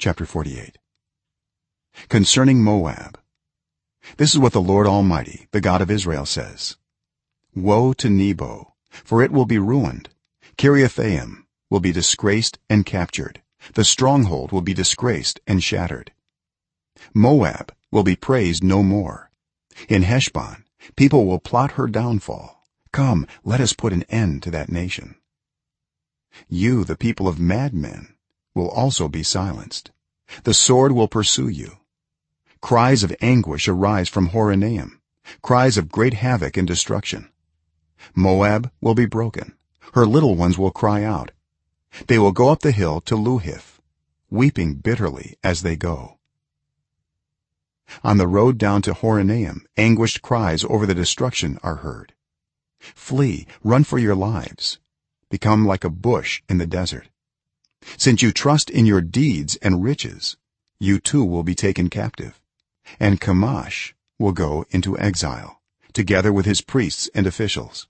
chapter 48 concerning moab. This is what the lord almighty the god of israel says. Woe to nebo for it will be ruined. Kiriathaim will be disgraced and captured. The stronghold will be disgraced and shattered. Moab will be praised no more. In heshbon people will plot her downfall. Come let us put an end to that nation. You the people of madmen will also be silenced. The sword will pursue you. Cries of anguish arise from horonaim cries of great havoc and destruction. Moab will be broken. Her little ones will cry out. They will go up the hill to luhith weeping bitterly as they go. On the road down to horonaim anguished cries over the destruction are heard. Flee run for your lives. Become like a bush in the desert since you trust in your deeds and riches you too will be taken captive and chemosh will go into exile together with his priests and officials.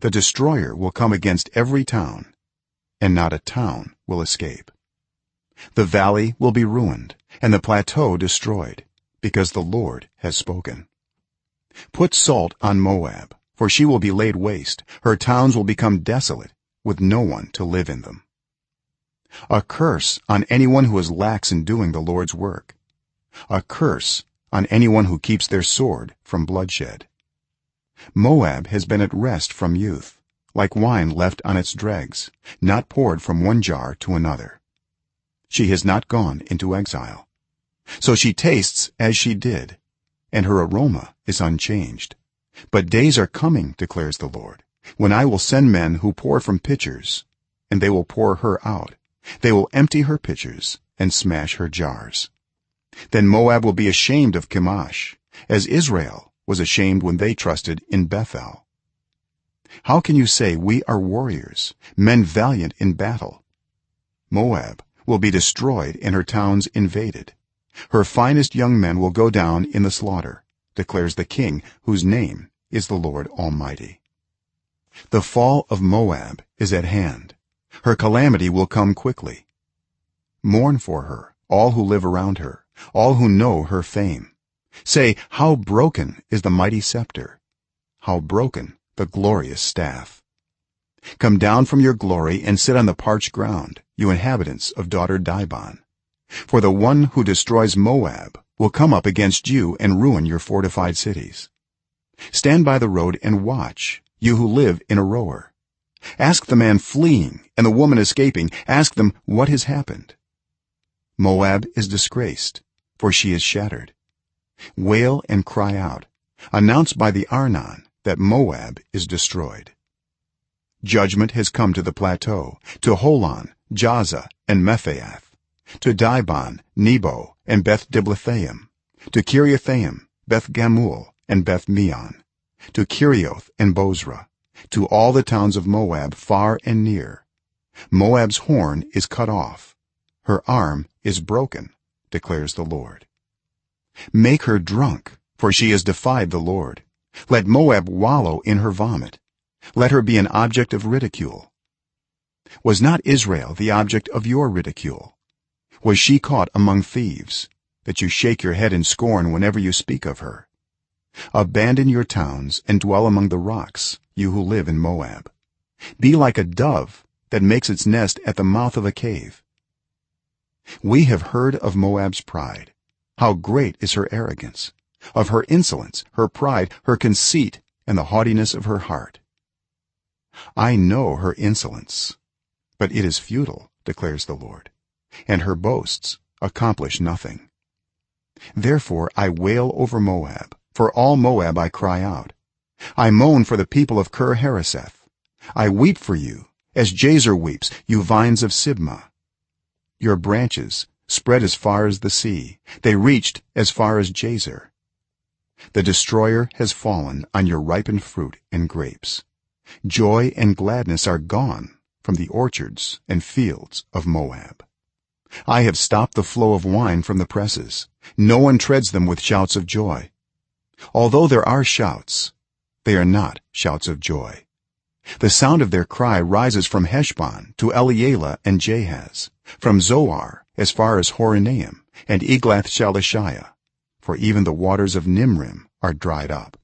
The destroyer will come against every town and not a town will escape. The valley will be ruined and the plateau destroyed because the lord has spoken. Put salt on moab for she will be laid waste. Her towns will become desolate with no one to live in them a curse on anyone who is lax in doing the lord's work. A curse on anyone who keeps their sword from bloodshed. Moab has been at rest from youth like wine left on its dregs not poured from one jar to another. She has not gone into exile. So she tastes as she did and her aroma is unchanged. But days are coming declares the lord when i will send men who pour from pitchers and they will pour her out they will empty her pitchers and smash her jars. Then moab will be ashamed of chemosh as israel was ashamed when they trusted in bethel. How can you say we are warriors men valiant in battle? Moab will be destroyed and her towns invaded. Her finest young men will go down in the slaughter declares the king whose name is the lord almighty. The fall of moab is at hand her calamity will come quickly. Mourn for her all who live around her all who know her fame. Say how broken is the mighty scepter. How broken the glorious staff. Come down from your glory and sit on the parched ground you inhabitants of daughter dibon. For the one who destroys moab will come up against you and ruin your fortified cities. Stand by the road and watch you who live in a aroer ask the man fleeing and the woman escaping. Ask them what has happened. Moab is disgraced for she is shattered. Wail and cry out announce by the arnon that moab is destroyed. Judgment has come to the plateau to holon jahzah and mephaath to dibon nebo and beth diblathaim to kiriathaim beth gamul and beth meon to kerioth and bozrah to all the towns of moab far and near. Moab's horn is cut off. Her arm is broken declares the lord. Make her drunk for she has defied the lord. Let moab wallow in her vomit. Let her be an object of ridicule. Was not israel the object of your ridicule? Was she caught among thieves that you shake your head in scorn whenever you speak of her? Abandon your towns and dwell among the rocks you who live in moab. Be like a dove that makes its nest at the mouth of a cave. We have heard of moab's pride. How great is her arrogance. Of her insolence her pride her conceit and the haughtiness of her heart. I know her insolence but it is futile declares the lord and her boasts accomplish nothing. Therefore i wail over moab. For all moab i cry out i moan for the people of kir hareseth i weep for you as jazer weeps you vines of sibmah. Your branches spread as far as the sea. They reached as far as jazer. The destroyer has fallen on your ripened fruit and grapes. Joy and gladness are gone from the orchards and fields of moab. I have stopped the flow of wine from the presses. No one treads them with shouts of joy. Although there are shouts they are not shouts of joy. The sound of their cry rises from heshbon to elealeh and jahaz from zoar as far as horonaim and eglath shalishiah for even the waters of nimrim are dried up.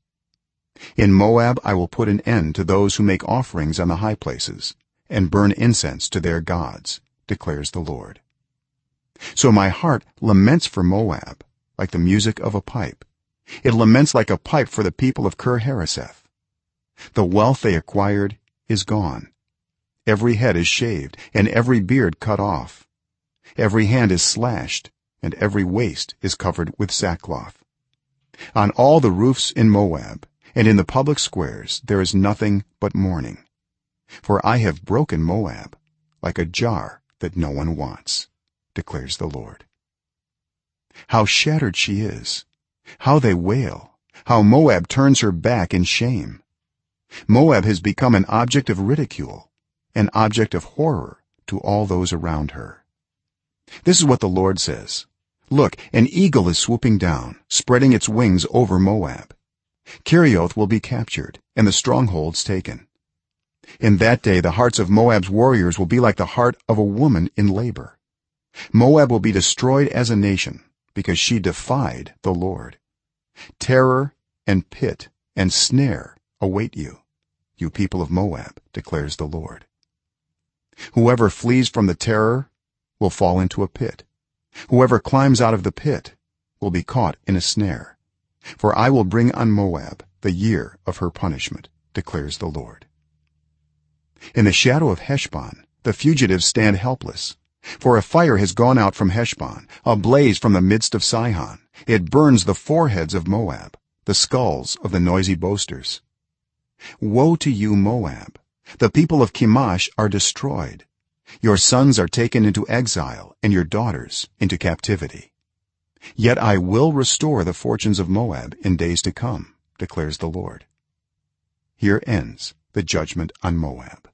In moab i will put an end to those who make offerings on the high places and burn incense to their gods declares the lord. So my heart laments for moab like the music of a pipe it laments like a pipe for the people of kir-hareseth the wealth they acquired is gone. Every head is shaved and every beard cut off. Every hand is slashed and every waist is covered with sackcloth. On all the roofs in moab and in the public squares there is nothing but mourning. For i have broken moab like a jar that no one wants declares the lord. How shattered she is how they wail. How moab turns her back in shame. Moab has become an object of ridicule an object of horror to all those around her. This is what the lord says. Look an eagle is swooping down spreading its wings over moab. Kerioth will be captured and the strongholds taken. In that day the hearts of moab's warriors will be like the heart of a woman in labor. Moab will be destroyed as a nation because she defied the lord. Terror and pit and snare await you you people of moab declares the lord. Whoever flees from the terror will fall into a pit. Whoever climbs out of the pit will be caught in a snare. For i will bring on moab the year of her punishment declares the lord. In the shadow of heshbon the fugitives stand helpless for a fire has gone out from heshbon a blaze from the midst of sihon. It burns the foreheads of moab the skulls of the noisy boasters. Woe to you moab! The people of chemosh are destroyed. Your sons are taken into exile and your daughters into captivity. Yet i will restore the fortunes of moab in days to come declares the lord. Here ends the judgment on moab